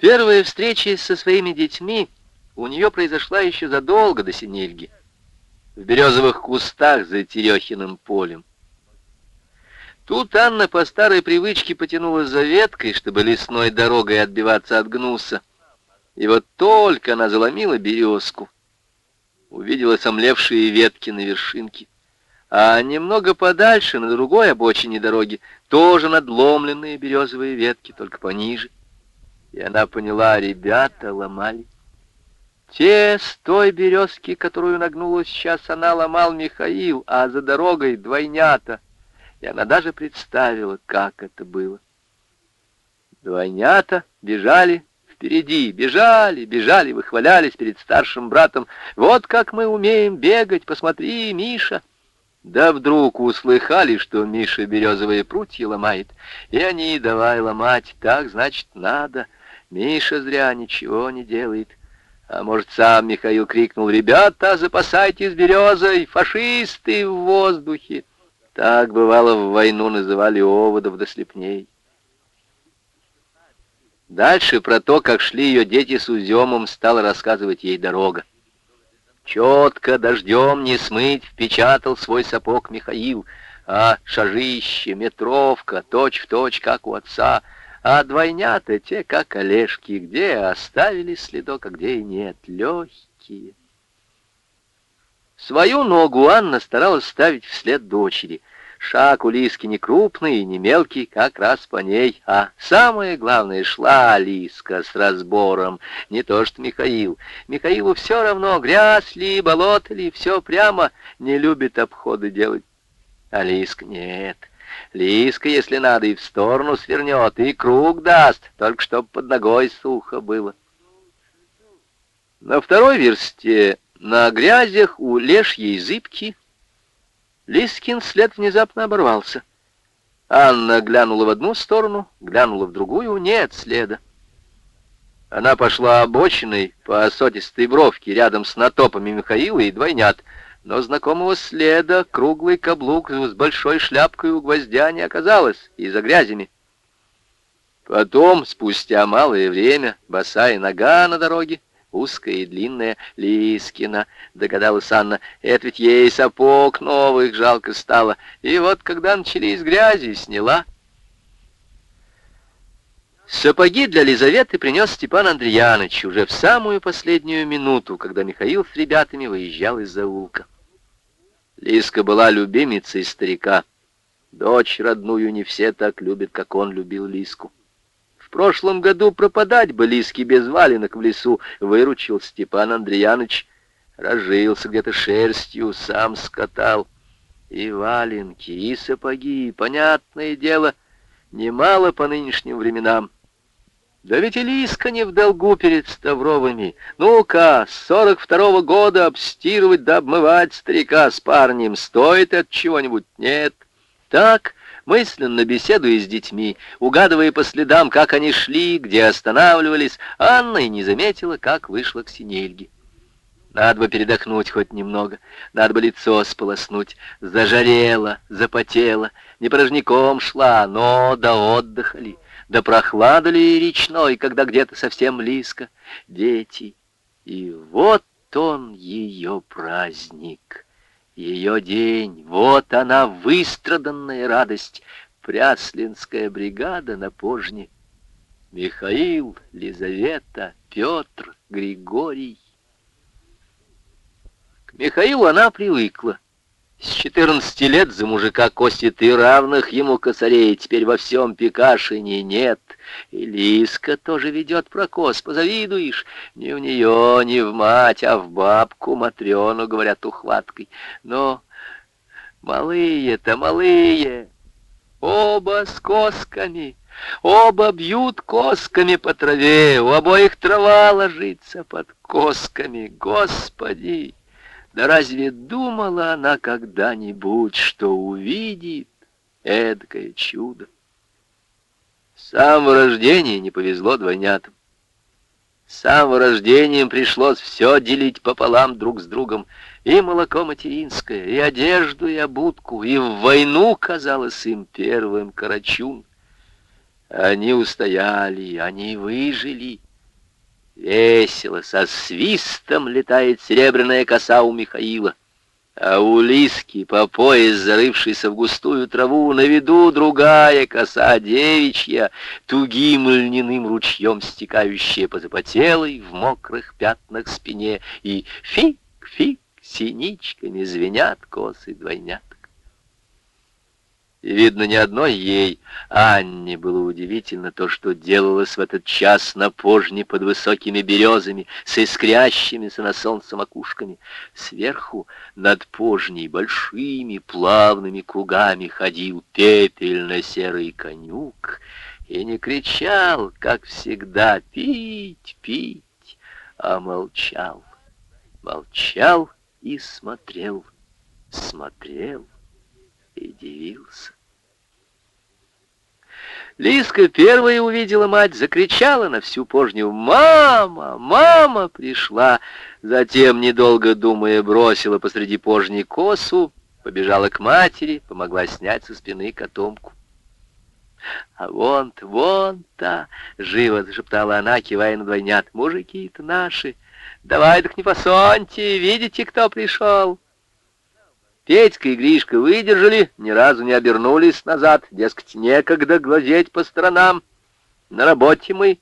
Первая встреча со своими детьми у нее произошла еще задолго до Синельги, в березовых кустах за Терехиным полем. Тут Анна по старой привычке потянула за веткой, чтобы лесной дорогой отбиваться от гнуса. И вот только она заломила березку, увидела сомлевшие ветки на вершинке. А немного подальше, на другой обочине дороги, тоже надломленные березовые ветки, только пониже. И она поняла, ребята ломали. Те с той березки, которую нагнула сейчас, она ломал Михаил, а за дорогой двойнята. И она даже представила, как это было. Двойнята бежали впереди, бежали, бежали, выхвалялись перед старшим братом. Вот как мы умеем бегать, посмотри, Миша. Да вдруг услыхали, что Миша березовые прутья ломает, и они давай ломать, так, значит, надо. Миша зря ничего не делает. А может, сам Михаил крикнул, «Ребята, запасайтесь березой, фашисты в воздухе!» Так, бывало, в войну называли оводов до слепней. Дальше про то, как шли ее дети с уземом, стала рассказывать ей дорога. Четко, дождем не смыть, впечатал свой сапог Михаил, а шажище, метровка, точь-в-точь, точь, как у отца — а двойнята те, как Олежки, где оставили следок, а где и нет, легкие. Свою ногу Анна старалась ставить вслед дочери. Шаг у Лиски не крупный и не мелкий, как раз по ней. А самое главное, шла Лиска с разбором, не то что Михаил. Михаилу все равно, грязь ли, болото ли, все прямо, не любит обходы делать. А Лиска нет. Лиска, если надо, и в сторону свернет, и круг даст, только чтоб под ногой сухо было. На второй версте, на грязях у лешьей зыбки, Лискин след внезапно оборвался. Анна глянула в одну сторону, глянула в другую, нет следа. Она пошла обочиной по осотистой бровке рядом с натопами Михаила и двойнят — но знакомого следа круглый каблук с большой шляпкой у гвоздя не оказалось из-за грязями. Потом, спустя малое время, босая нога на дороге, узкая и длинная, Лискина, догадалась Анна, это ведь ей сапог новых жалко стало, и вот когда начались грязи, сняла. Сапоги для Лизаветы принес Степан Андреяныч уже в самую последнюю минуту, когда Михаил с ребятами выезжал из заулка. Лиска была любимицей старика. Дочь родную не все так любят, как он любил Лиску. В прошлом году пропадать бы Лиски без валенок в лесу, выручил Степан Андреяныч. Разжился где-то шерстью, сам скатал. И валенки, и сапоги, понятное дело, немало по нынешним временам. Да ведь и Лиска не в долгу перед Ставровыми. Ну-ка, с сорок второго года обстирывать да обмывать старика с парнем стоит от чего-нибудь? Нет. Так, мысленно беседуя с детьми, угадывая по следам, как они шли, где останавливались, Анна и не заметила, как вышла к Синельге. Надо бы передохнуть хоть немного, надо бы лицо сполоснуть. Зажарела, запотела, не порожняком шла, но до отдыха ли да прохлада ли речной, когда где-то совсем близко дети. И вот он, ее праздник, ее день, вот она, выстраданная радость, Пряслинская бригада на пожне. Михаил, Лизавета, Петр, Григорий. К Михаилу она привыкла. С четырнадцати лет за мужика косит и равных ему косарей, теперь во всем Пикашине нет. И Лиска тоже ведет прокос, позавидуешь. Не в нее, не в мать, а в бабку Матрёну, говорят, ухваткой. Но малые-то малые, оба с косками, оба бьют косками по траве, у обоих трава ложится под косками, Господи! Да разве думала она когда-нибудь, что увидит эдакое чудо? С самого рождения не повезло двойнятам. С самого рождения пришлось все делить пополам друг с другом. И молоко материнское, и одежду, и обутку, и в войну казалось им первым карачун. Они устояли, они выжили. Весело, со свистом летает серебряная коса у Михаила. А у Лиски, по пояс зарывшейся в густую траву, на виду другая коса девичья, тугим льняным ручьем стекающая по запотелой в мокрых пятнах спине, и фиг-фиг синичками звенят косы двойнят. И, видно, ни одной ей, Анне, было удивительно то, что делалось в этот час на пожне под высокими березами с искрящимися на солнце макушками. Сверху над пожней большими плавными кругами ходил пепельно-серый конюк и не кричал, как всегда, «Пить, пить!», а молчал, молчал и смотрел, смотрел и дивился. Лиска первая увидела мать, закричала на всю пожню «Мама! Мама!» пришла. Затем, недолго думая, бросила посреди пожни косу, побежала к матери, помогла снять со спины котомку. «А вон-то, вон-то!» — живо зашептала она, кивая на двойнят. «Мужики-то наши! Давай так не посоньте, видите, кто пришел!» Петька и Гришка выдержали, ни разу не обернулись назад, дескать, некогда глазеть по сторонам. На работе мы.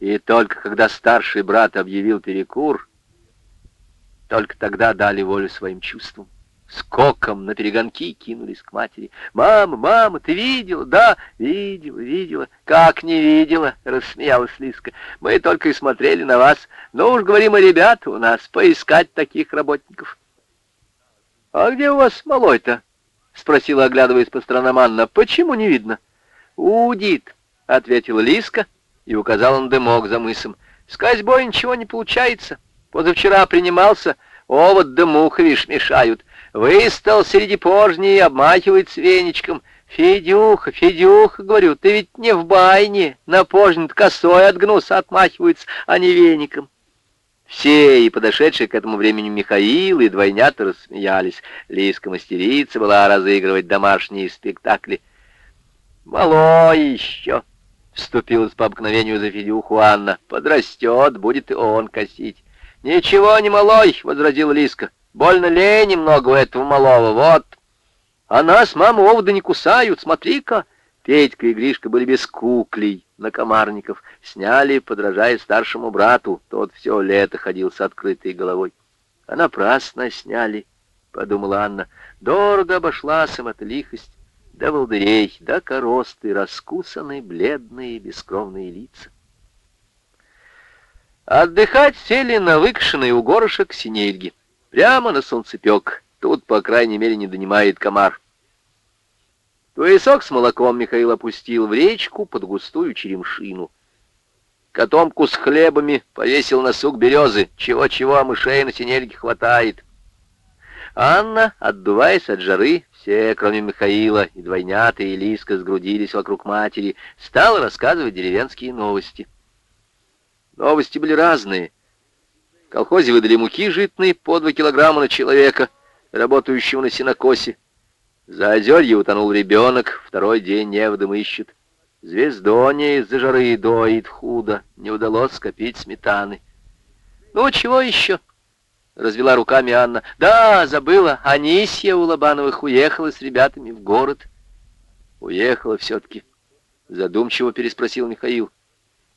И только когда старший брат объявил перекур, только тогда дали волю своим чувствам. Скоком на перегонки кинулись к матери. «Мама, мама, ты видела?» «Да, видела, видела». «Как не видела?» — рассмеялась Лиска. «Мы только и смотрели на вас. Ну уж, говорим, и ребята у нас, поискать таких работников». «А где у вас малой-то?» — спросила, оглядываясь по сторонам Анна. «Почему не видно?» «Удит», — ответила Лиска и указала на дымок за мысом. «С козьбой ничего не получается. Позавчера принимался, овод да муха, вишь, мешают. Выстал среди пожни и обмахивает свенечком. Федюха, Федюха, говорю, ты ведь не в байне, на пожне косой от гнуса отмахивается, а не веником». Все, и подошедшие к этому времени Михаил, и двойнята рассмеялись. Лиска мастерица была разыгрывать домашние спектакли. «Малой еще!» — вступилась по обыкновению за Федюху Анна. «Подрастет, будет и он косить». «Ничего не малой!» — возразила Лиска. «Больно лень немного у этого малого, вот!» «А нас, мама, оводы не кусают, смотри-ка!» Петька и Гришка были без куклей на комарников, сняли, подражая старшему брату, тот все лето ходил с открытой головой. А напрасно сняли, подумала Анна, дорого обошлась им эта лихость, да волдырей, да коросты, раскусанные, бледные, бескровные лица. Отдыхать сели на выкшенный у горошек синельги, прямо на солнцепек, тут, по крайней мере, не донимает комар. Туесок с молоком Михаил опустил в речку под густую черемшину. Котомку с хлебами повесил на сук березы. Чего-чего, а мышей на синельке хватает. Анна, отдуваясь от жары, все, кроме Михаила, и двойнята, и Лиска сгрудились вокруг матери, стала рассказывать деревенские новости. Новости были разные. В колхозе выдали муки житной по два килограмма на человека, работающего на сенокосе. За озерье утонул ребенок, второй день невдом ищет. Звездоне из-за жары доит худо, не удалось скопить сметаны. «Ну, чего еще?» — развела руками Анна. «Да, забыла, Анисья у Лобановых уехала с ребятами в город». «Уехала все-таки», — задумчиво переспросил Михаил.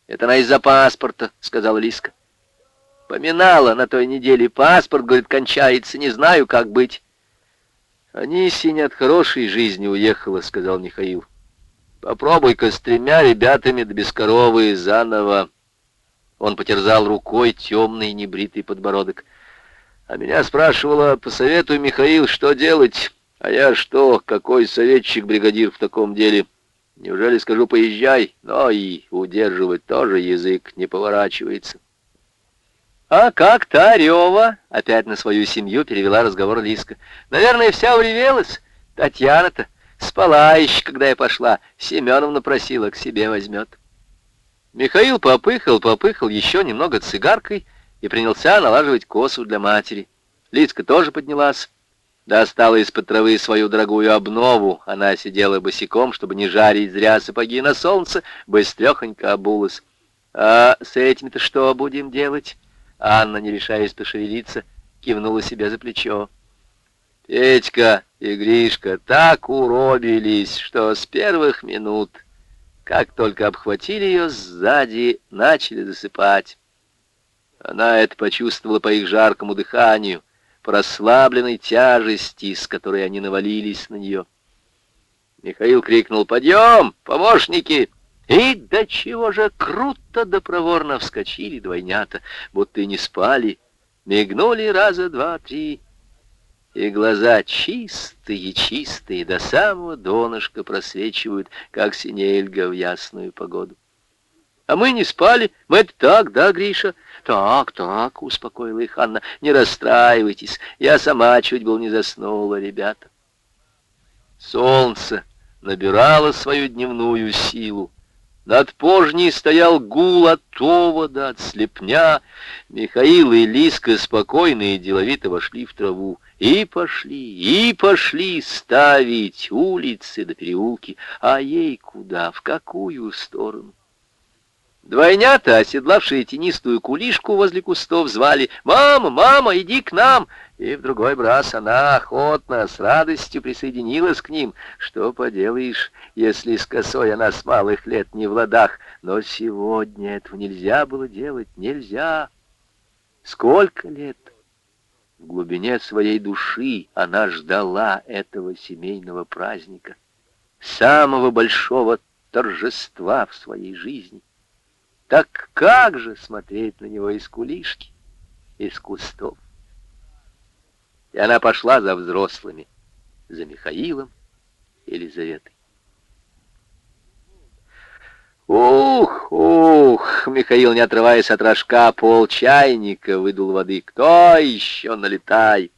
«Это она из-за паспорта», — сказала Лиска. «Поминала на той неделе. Паспорт, говорит, кончается, не знаю, как быть». «Анисия не от хорошей жизни уехала», — сказал Михаил. «Попробуй-ка с тремя ребятами да без коровы заново». Он потерзал рукой темный небритый подбородок. А меня спрашивала, посоветуй, Михаил, что делать? А я что, какой советчик-бригадир в таком деле? Неужели скажу, поезжай? Но и удерживать тоже язык не поворачивается. «А как та Рева?» — опять на свою семью перевела разговор Лиска. «Наверное, вся уревелась. Татьяна-то спала еще, когда я пошла. Семеновна просила, к себе возьмет». Михаил попыхал, попыхал еще немного цигаркой и принялся налаживать косу для матери. Лиска тоже поднялась. Достала из-под травы свою дорогую обнову. Она сидела босиком, чтобы не жарить зря сапоги на солнце, быстрехонько обулась. «А с этими-то что будем делать?» Анна, не решаясь пошевелиться, кивнула себя за плечо. Петька и Гришка так уробились, что с первых минут, как только обхватили ее сзади, начали засыпать. Она это почувствовала по их жаркому дыханию, по расслабленной тяжести, с которой они навалились на нее. Михаил крикнул «Подъем, помощники!» И до чего же круто да проворно вскочили двойнята, будто и не спали, мигнули раза два-три, и глаза чистые-чистые, до самого донышка просвечивают, как синельга в ясную погоду. А мы не спали, мы это так, да, Гриша? Так, так, успокоила их Анна, не расстраивайтесь, я сама чуть был не заснула, ребята. Солнце набирало свою дневную силу, над пожней стоял гул от овода, от слепня. Михаил и Лиска спокойно и деловито вошли в траву. И пошли, и пошли ставить улицы до переулки. А ей куда, в какую сторону? Двойнята, оседлавшие тенистую кулишку возле кустов, звали «Мама, мама, иди к нам!» И в другой раз она охотно, с радостью присоединилась к ним. Что поделаешь, если с косой она с малых лет не в ладах. Но сегодня этого нельзя было делать, нельзя. Сколько лет? В глубине своей души она ждала этого семейного праздника, самого большого торжества в своей жизни. Так как же смотреть на него из кулишки, из кустов? И она пошла за взрослыми, за Михаилом Елизаветой. «Ух, ух!» — Михаил, не отрываясь от рожка, пол чайника выдул воды. «Кто еще налетает?»